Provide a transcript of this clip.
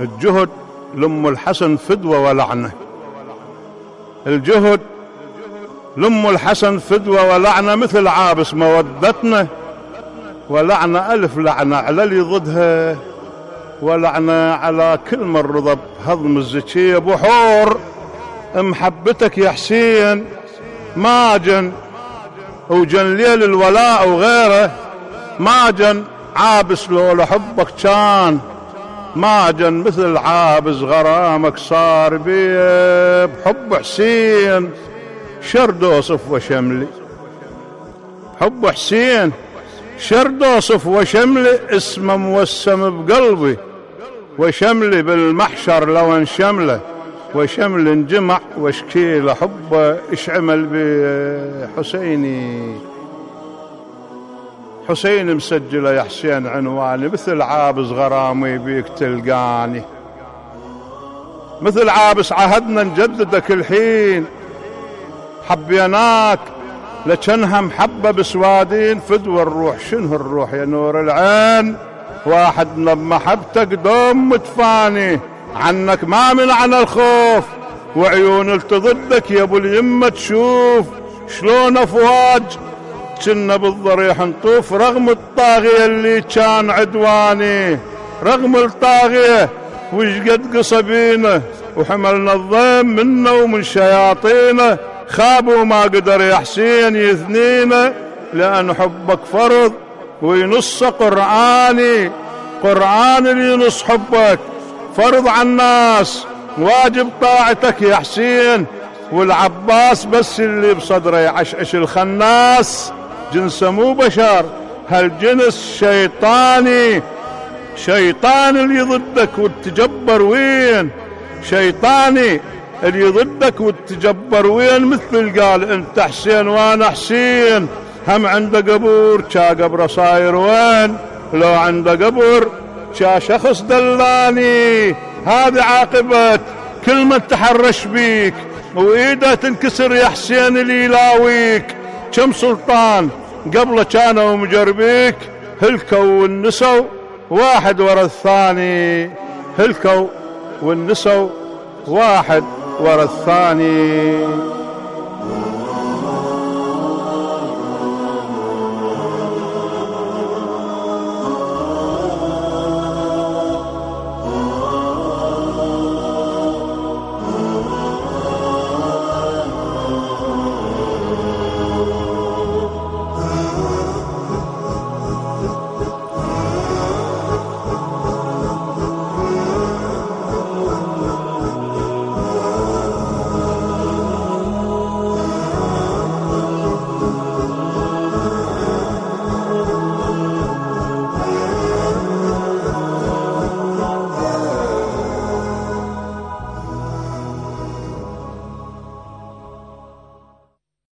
الجهد لأم الحسن فدوة ولعنة. الجهد لأم الحسن فدوة ولعنة مثل عابس مودتنا ولعنة ألف لعنة على اللي ضدها. ولعنة على كل من رضب هضم الزكية. بحور محبتك يا حسين؟ ما جن وجن ليل الولاء وغيره. ما جن عابس لو لحبك كان. ما جن مثل عابس غرامك صار بي بحب حسين شرد اوصف وشملي. حب حسين شرد اوصف وشملي. اسمه موسم بقلبي. وشملي بالمحشر لو انشمله. وشمل انجمع وشكيل حبه إيش عمل بحسيني حسين مسجله يا حسين عنواني مثل عابس غرامي بيك تلقاني. مثل عابس عهدنا نجددك الحين. حبيناك لكنها محبة بسوادين فدوى الروح شنو الروح يا نور العين؟ واحد بمحبتك دوم متفاني عنك ما منعنا الخوف. وعيون التضدك يا أبو اليمة تشوف. شلون أفواج كنا بالضريح نطوف رغم الطاغية اللي كان عدواني. رغم الطاغية وش قد قصبينه؟ وحملنا الضيم منه ومن شياطينه. خابوا ما قدر يا حسين يثنينا لأن حبك فرض وينص قرآني. قرآن اللي ينص حبك. فرض على الناس. واجب طاعتك يا حسين. والعباس بس اللي بصدره يعشعش الخناس. جنسه مو بشر هالجنس شيطاني؟ شيطان اللي ضدك والتجبر وين؟ شيطاني اللي ضدك والتجبر وين؟ مثل قال انت حسين وأنا حسين. هم عنده قبور شا قبره صاير وين؟ لو عنده قبر شا شخص دلاني. هذه عاقبة كل من تحرش بيك وإيده تنكسر يا حسين اللي يلاويك. كم سلطان قبله كانوا مجربيك هلكوا والنسوا. واحد ورا الثاني هلكوا والنسوا. واحد ورا الثاني.